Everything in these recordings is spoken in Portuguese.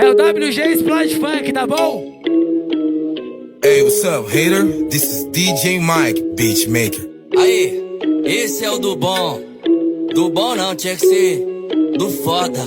É o WG Splash Funk, tá bom? Hey, what's up, hater? This is DJ Mike, Beatmaker. Aí, esse é o do bom. Do bom não, tinha que ser do foda.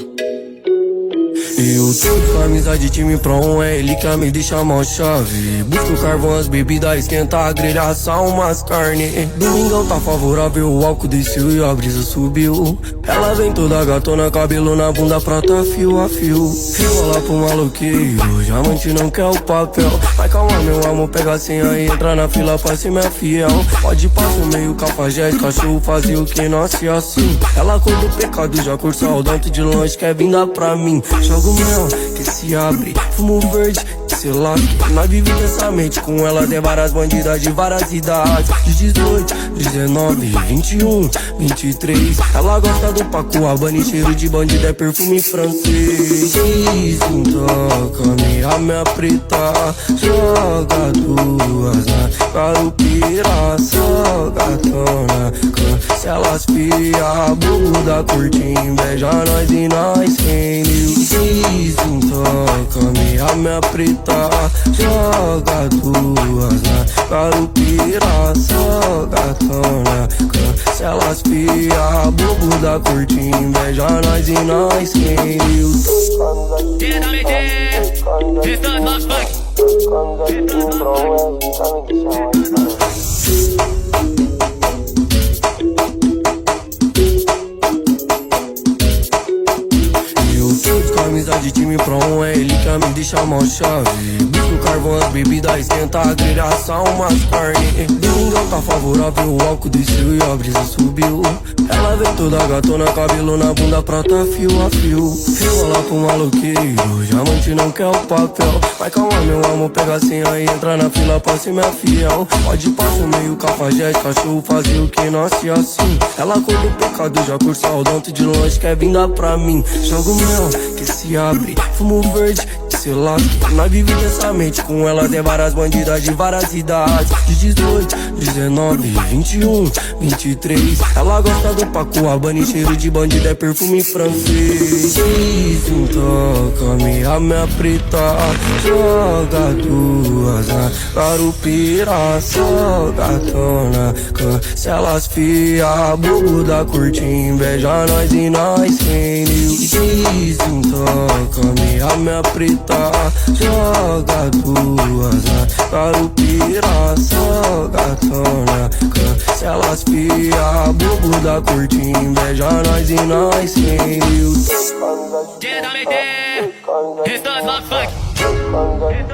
Eu tô com amizade, time pra um é ele que me deixa mal chave. Busco carvão, as bebidas, esquenta a grelha, assar umas carne. Domingão tá favorável, o álcool desceu e a brisa subiu. Ela vem toda gatona, cabelo na bunda, prata fio a fio. Fio lá pro maloqueiro, diamante não quer o papel. Mas calma, meu amor, pega a senha e entra na fila pra ser minha fiel. Pode passar meio cafajeste, cachorro fazia o que nasce assim. Ela quando o pecado já cursa o dente de longe, quer vinda pra mim. Jogo que se abre, fumo verde que se lasque. Nós vive intensamente com ela, tem várias bandidas de várias idades. De 18, 19, 21, 23. Ela gosta do paco, abane, cheiro de bandida, é perfume francês. Minha preta, joga duas na carupira, só gatona. Se elas pia, a bunda curte, inveja nós e nós quem mil Toca-me a minha preta, joga duas na carupira, só gatona. Se elas pia, bunda curte, inveja nós e nós quem mil 아! Amizade, time pra um é ele que me deixa mal chave. Busco carvão, as bebidas, esquenta a grelha, assar umas carne. Domingão tá favorável, o álcool desceu e a brisa subiu. Ela vem toda gatona, cabelo na bunda, prata fio a fio. Fio lá pro maloqueiro, diamante não quer o papel. Mas calma, meu amor, pega a senha e entra na fila pra ser minha fiel. Pode passar meio cafajeste, cachorro fazia o que nasce assim. Ela quando o pecado já cursa o dente de longe, quer vinda pra mim. Jogo mel que se abre, fumo verde se lasque. Nós vive intensamente com ela, tem várias bandidas de várias idades. De 18, 19, 21, 23. Ela gosta do paco, abane, cheiro de bandida, é perfume francês. Toca-me a minha preta, joga duas na carupira, só gatona. Se elas fia, a bunda curte, inveja nós e nós quem mil. Toca-me a minha preta, joga duas na carupira, só gatona. Se elas fia, a bunda curte, inveja nós e nós quem mil. Diretamente, Restante Love Funk. Quando a gente